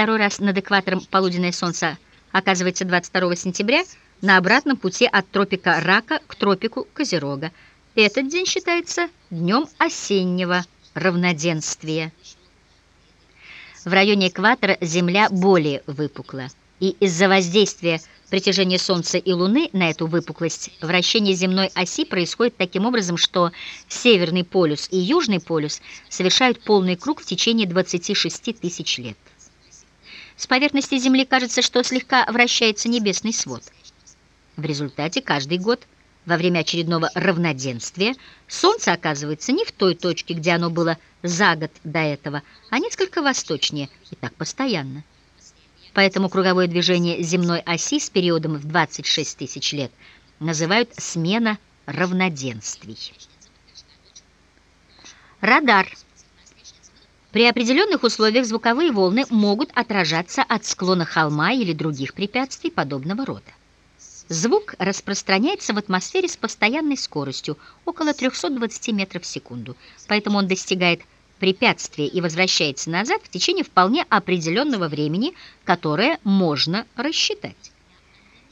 Второй раз над экватором полуденное солнце оказывается 22 сентября на обратном пути от тропика Рака к тропику Козерога. Этот день считается днем осеннего равноденствия. В районе экватора Земля более выпукла, и из-за воздействия притяжения Солнца и Луны на эту выпуклость вращение земной оси происходит таким образом, что Северный полюс и Южный полюс совершают полный круг в течение 26 тысяч лет. С поверхности Земли кажется, что слегка вращается небесный свод. В результате каждый год во время очередного равноденствия Солнце оказывается не в той точке, где оно было за год до этого, а несколько восточнее, и так постоянно. Поэтому круговое движение земной оси с периодом в 26 тысяч лет называют смена равноденствий. Радар. При определенных условиях звуковые волны могут отражаться от склона холма или других препятствий подобного рода. Звук распространяется в атмосфере с постоянной скоростью, около 320 метров в секунду, поэтому он достигает препятствия и возвращается назад в течение вполне определенного времени, которое можно рассчитать.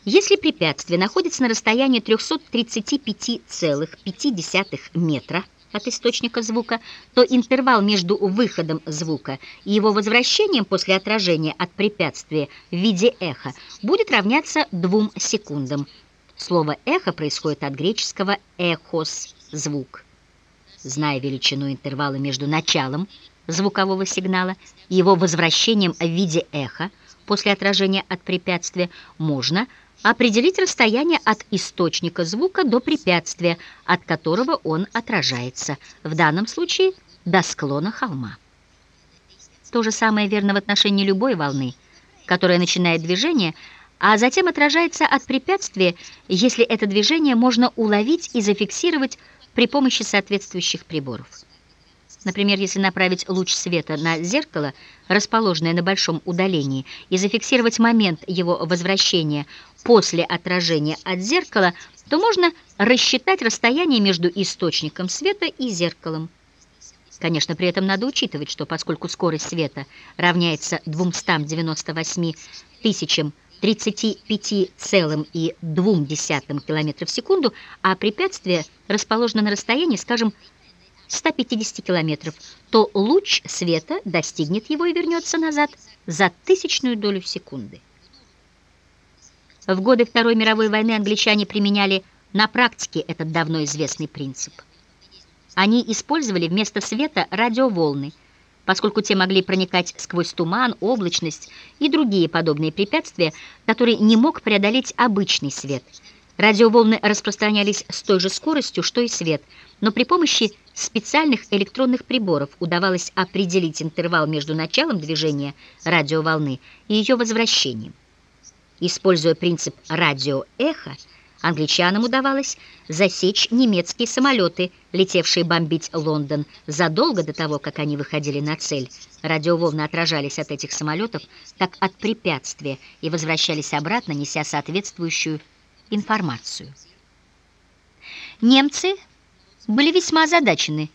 Если препятствие находится на расстоянии 335,5 метра, от источника звука, то интервал между выходом звука и его возвращением после отражения от препятствия в виде эха будет равняться 2 секундам. Слово «эхо» происходит от греческого «эхос» – «звук». Зная величину интервала между началом звукового сигнала и его возвращением в виде эха после отражения от препятствия, можно – определить расстояние от источника звука до препятствия, от которого он отражается, в данном случае до склона холма. То же самое верно в отношении любой волны, которая начинает движение, а затем отражается от препятствия, если это движение можно уловить и зафиксировать при помощи соответствующих приборов. Например, если направить луч света на зеркало, расположенное на большом удалении, и зафиксировать момент его возвращения после отражения от зеркала, то можно рассчитать расстояние между источником света и зеркалом. Конечно, при этом надо учитывать, что поскольку скорость света равняется 298 тысячам 35,2 км в секунду, а препятствие расположено на расстоянии, скажем, 150 километров, то луч света достигнет его и вернется назад за тысячную долю секунды. В годы Второй мировой войны англичане применяли на практике этот давно известный принцип. Они использовали вместо света радиоволны, поскольку те могли проникать сквозь туман, облачность и другие подобные препятствия, которые не мог преодолеть обычный свет. Радиоволны распространялись с той же скоростью, что и свет, но при помощи специальных электронных приборов удавалось определить интервал между началом движения радиоволны и ее возвращением. Используя принцип радиоэха, англичанам удавалось засечь немецкие самолеты, летевшие бомбить Лондон, задолго до того, как они выходили на цель. Радиоволны отражались от этих самолетов, как от препятствия, и возвращались обратно, неся соответствующую информацию. Немцы были весьма озадачены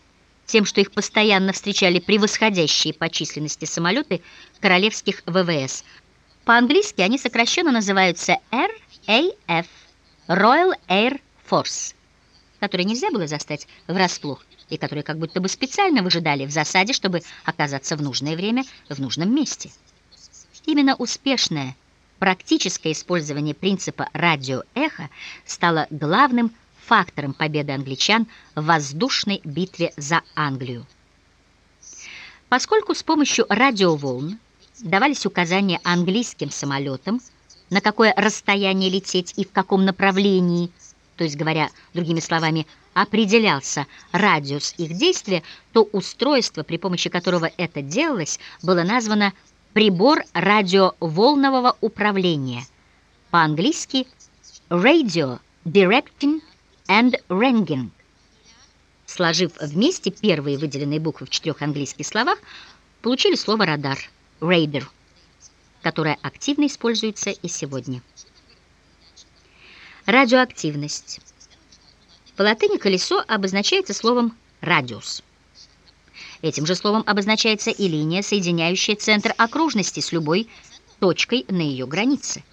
тем, что их постоянно встречали превосходящие по численности самолеты королевских ВВС. По-английски они сокращенно называются RAF – Royal Air Force, которые нельзя было застать врасплох и которые как будто бы специально выжидали в засаде, чтобы оказаться в нужное время в нужном месте. Именно успешное практическое использование принципа радиоэха стало главным фактором победы англичан в воздушной битве за Англию. Поскольку с помощью радиоволн давались указания английским самолетам, на какое расстояние лететь и в каком направлении, то есть, говоря другими словами, определялся радиус их действия, то устройство, при помощи которого это делалось, было названо прибор радиоволнового управления, по-английски Radio Directing and Ranging. Сложив вместе первые выделенные буквы в четырех английских словах, получили слово «радар» — «рейдер», которое активно используется и сегодня. Радиоактивность. По латыни колесо обозначается словом «радиус». Этим же словом обозначается и линия, соединяющая центр окружности с любой точкой на ее границе.